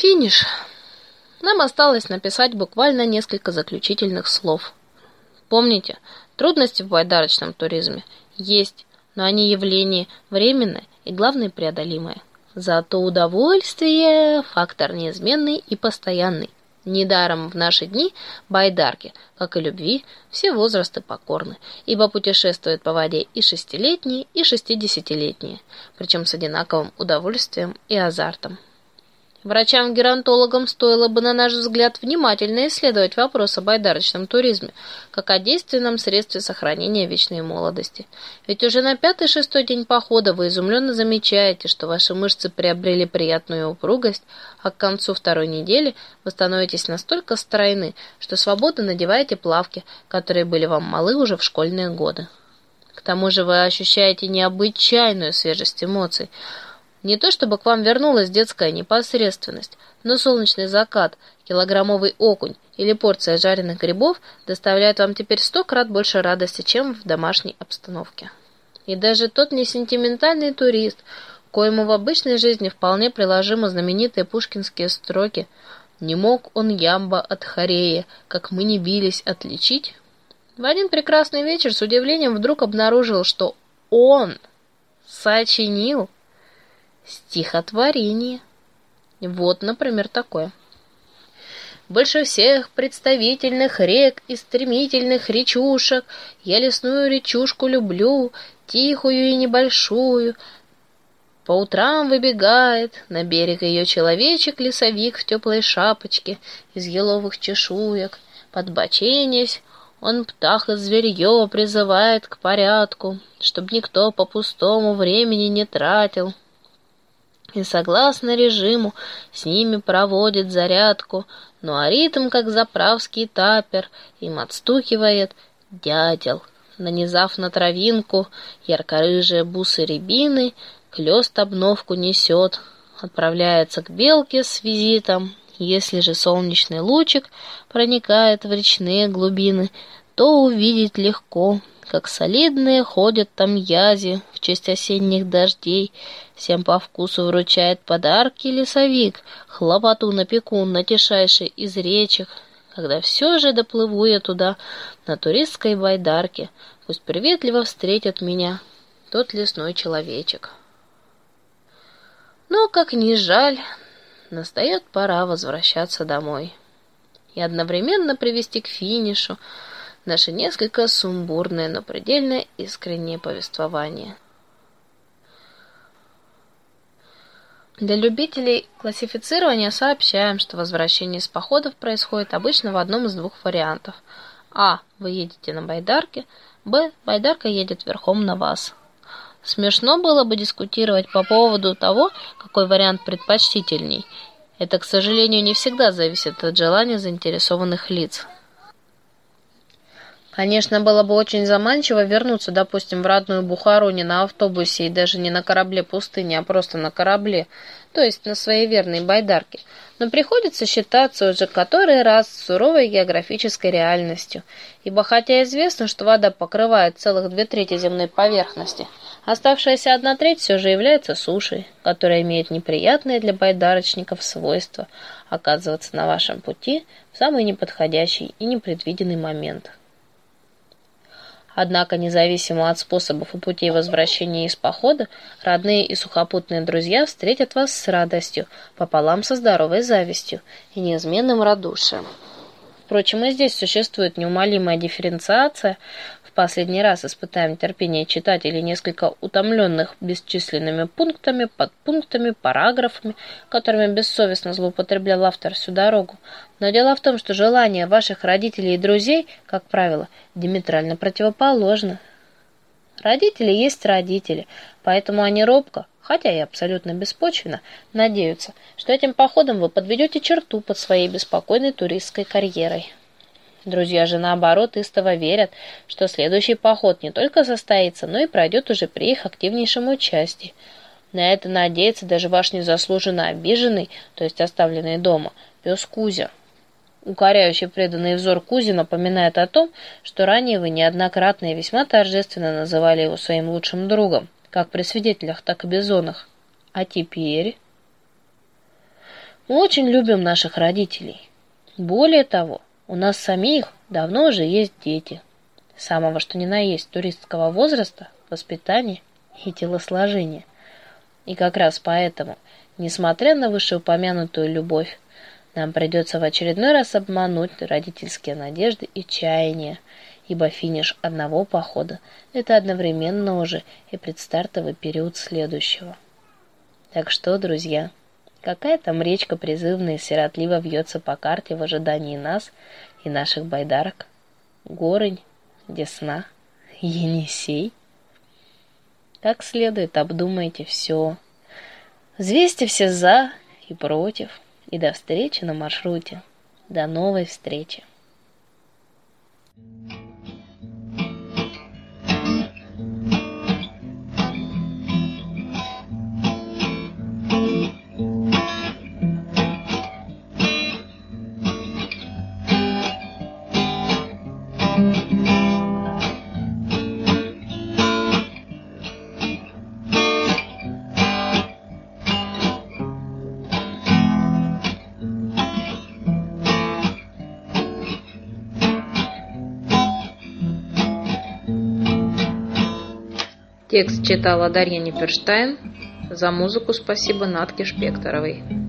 Финиш. Нам осталось написать буквально несколько заключительных слов. Помните, трудности в байдарочном туризме есть, но они явление временное и, главное, преодолимое. Зато удовольствие – фактор неизменный и постоянный. Недаром в наши дни байдарки, как и любви, все возрасты покорны, ибо путешествуют по воде и шестилетние, и шестидесятилетние, причем с одинаковым удовольствием и азартом. Врачам-геронтологам стоило бы, на наш взгляд, внимательно исследовать вопрос о байдарочном туризме, как о действенном средстве сохранения вечной молодости. Ведь уже на пятый-шестой день похода вы изумленно замечаете, что ваши мышцы приобрели приятную упругость, а к концу второй недели вы становитесь настолько стройны, что свободно надеваете плавки, которые были вам малы уже в школьные годы. К тому же вы ощущаете необычайную свежесть эмоций – не то чтобы к вам вернулась детская непосредственность, но солнечный закат, килограммовый окунь или порция жареных грибов доставляют вам теперь сто крат больше радости, чем в домашней обстановке. И даже тот несентиментальный турист, коему в обычной жизни вполне приложимы знаменитые пушкинские строки «Не мог он ямба от хорея, как мы не бились отличить», в один прекрасный вечер с удивлением вдруг обнаружил, что он сочинил Стихотворение. Вот, например, такое. Больше всех представительных рек и стремительных речушек я лесную речушку люблю, тихую и небольшую. По утрам выбегает на берег ее человечек-лесовик в теплой шапочке из еловых чешуек. Подбоченясь, он птах и зверье призывает к порядку, чтоб никто по пустому времени не тратил и согласно режиму с ними проводит зарядку, ну а ритм, как заправский тапер, им отстукивает дятел. Нанизав на травинку ярко-рыжие бусы рябины, клёст обновку несет, отправляется к белке с визитом. Если же солнечный лучик проникает в речные глубины, то увидеть легко, как солидные ходят там язи в честь осенних дождей, всем по вкусу вручает подарки лесовик, хлопоту напеку натишайший из речек, когда все же доплыву я туда на туристской байдарке, пусть приветливо встретят меня тот лесной человечек. Но, как ни жаль, настает пора возвращаться домой и одновременно привести к финишу наше несколько сумбурное, но предельно искреннее повествование. Для любителей классифицирования сообщаем, что возвращение из походов происходит обычно в одном из двух вариантов. А. Вы едете на байдарке. Б. Байдарка едет верхом на вас. Смешно было бы дискутировать по поводу того, какой вариант предпочтительней. Это, к сожалению, не всегда зависит от желания заинтересованных лиц. Конечно, было бы очень заманчиво вернуться, допустим, в родную Бухару не на автобусе и даже не на корабле пустыни, а просто на корабле, то есть на своей верной байдарке. Но приходится считаться уже который раз с суровой географической реальностью, ибо хотя известно, что вода покрывает целых две трети земной поверхности, оставшаяся одна треть все же является сушей, которая имеет неприятные для байдарочников свойства оказываться на вашем пути в самый неподходящий и непредвиденный момент. Однако, независимо от способов и путей возвращения из похода, родные и сухопутные друзья встретят вас с радостью, пополам со здоровой завистью и неизменным радушием. Впрочем, и здесь существует неумолимая дифференциация последний раз испытаем терпение читателей, несколько утомленных бесчисленными пунктами, подпунктами, параграфами, которыми бессовестно злоупотреблял автор всю дорогу. Но дело в том, что желание ваших родителей и друзей, как правило, диаметрально противоположно. Родители есть родители, поэтому они робко, хотя и абсолютно беспочвенно, надеются, что этим походом вы подведете черту под своей беспокойной туристской карьерой. Друзья же, наоборот, истово верят, что следующий поход не только состоится, но и пройдет уже при их активнейшем участии. На это надеется даже ваш незаслуженно обиженный, то есть оставленный дома, пес Кузя. Укоряющий преданный взор Кузи напоминает о том, что ранее вы неоднократно и весьма торжественно называли его своим лучшим другом, как при свидетелях, так и безонах. А теперь... Мы очень любим наших родителей. Более того, у нас самих давно уже есть дети. Самого что ни на есть туристского возраста, воспитания и телосложения. И как раз поэтому, несмотря на вышеупомянутую любовь, нам придется в очередной раз обмануть родительские надежды и чаяния, ибо финиш одного похода – это одновременно уже и предстартовый период следующего. Так что, друзья, какая там речка призывная и сиротливо вьется по карте в ожидании нас и наших байдарок? Горынь, Десна, Енисей? Как следует обдумайте все. Взвесьте все «за» и «против». И до встречи на маршруте. До новой встречи. Текст читала Дарья Неперштайн. За музыку спасибо Натке Шпекторовой.